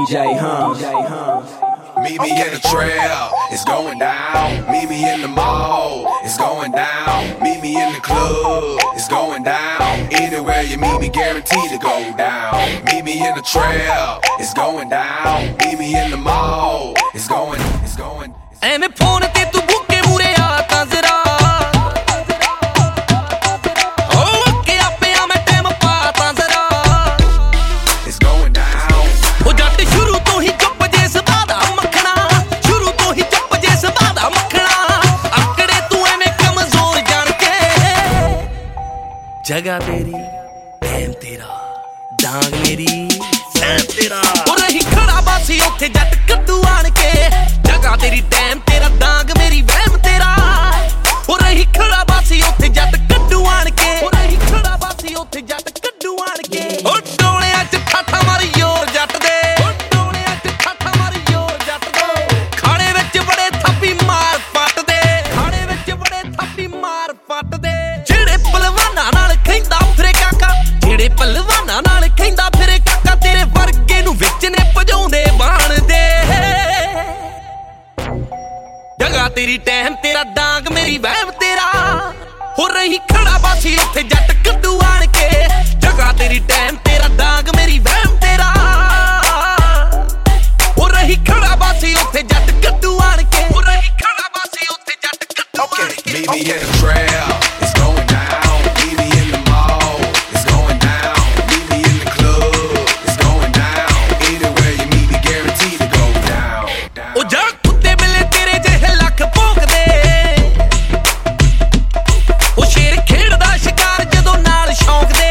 DJ Hum. DJ Hum. Meet me in the trail, it's going down. Meet me in the mall, it's going down. Meet me in the club, it's going down. Anywhere you meet me, guaranteed to go down. Meet me in the trail, it's going down. Meet me in the mall, it's going, it's going. ਐਵੇਂ ਜਗਾ ਤੇਰੀ time ਤੇਰਾ, ਡਾਂਗ ਮੇਰੀ, ਸੈਮ ਤੇਰਾ। ਉਹ ਰਹੀ ਖੜਾ ਬਾਸੀ ਉੱਥੇ ਜੱਟ ਕੱਦੂ ਆਣ ਕੇ। ਜਗਾ ਤੇਰੀ ਟਾਈਮ ਤੇਰਾ, ਡਾਂਗ ਮੇਰੀ, ਵਹਿਮ ਤੇਰਾ। ਉਹ ਰਹੀ ਖੜਾ ਬਾਸੀ ਉੱਥੇ ਜੱਟ ਕੱਦੂ ਆਣ ਕੇ। ਉਹ ਰਹੀ ਖੜਾ ਬਾਸੀ ਉੱਥੇ ਜੱਟ ਤੇਰਾ ਡਾਂਗ ਮੇਰੀ ਵਹਿਮ ਤੇਰਾ। ਹੋ ਰਹੀ ਖੜਾ ਬਾਸੀ ਉੱਥੇ ਜੱਟ ਕੱਦੂ ਆਣ ਕੇ। ਜਗਾ ਤੇਰੀ ਟਹਿਮ ਤੇਰਾ ਡਾਂਗ ਮੇਰੀ ਵਹਿਮ ਤੇਰਾ। ਹੋ ਰਹੀ ਖੜਾ ਬਾਸੀ ਉੱਥੇ ਜੱਟ ਕੱਦੂ ਆਣ ਕੇ। ਹੋ ਰਹੀ ਖੜਾ ਬਾਸੀ ਉੱਥੇ ਜੱਟ ਕੱਦੂ ਆਣ ਕੇ। ਉਹ ਸ਼ੇਰ ਖੇਡਦਾ ਸ਼ਿਕਾਰ ਜਦੋਂ ਨਾਲ ਸ਼ੌਂਕ ਦੇ।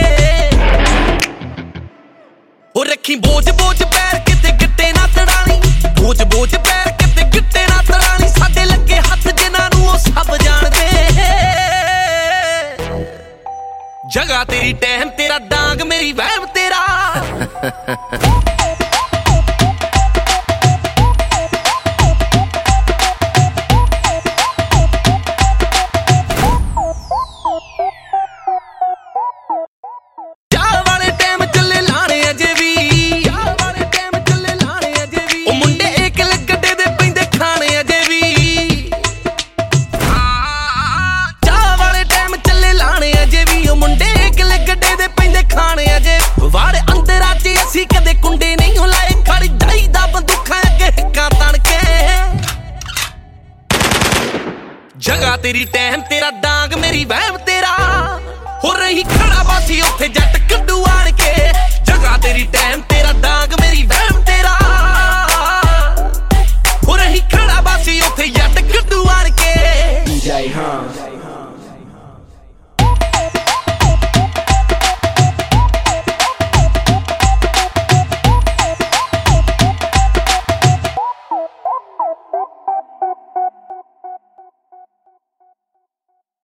ਉਹ ਰੱਖੀ ਬੋਝ ਬੋਝ ਪੈਰ ਕਿਤੇ ਗਿੱਟੇ ਨਾ ਤੜਾਣੀ ਬੋਝ ਬੋਝ ਪੈਰ ਕਿਤੇ ਗਿੱਟੇ ਨਾ ਤੜਾਣੀ ਸਾਡੇ ਲੱਗੇ ਹੱਥ ਜਿਨ੍ਹਾਂ ਨੂੰ ਉਹ ਸਭ ਜਾਣਦੇ। ਜਗਾ ਤੇਰੀ ਟਹਿਮ ਤੇਰਾ ਡਾਂਗ ਮੇਰੀ ਵਹਿਮ, ਤੇਰਾ। ਕੁੰਡੇ ਨਹੀਂ ਲਾਏ ਖੜ ਜਾਈਦਾ ਬੰਦੂਖਾਂ ਅੱਗੇ ਕਾਂ ਤਣ ਕੇ ਜਗਾ ਤੇਰੀ ਟਹਿਮ ਤੇਰਾ ਡਾਂਗ, ਮੇਰੀ ਵਹਿਮ, ਤੇਰਾ। ਹੋ ਰਹੀ ਖੜਾ ਬਾਸੀ ਉੱਥੇ ਜੱਟ ਕੱਡੂ ਵਾਲੇ